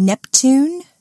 Neptune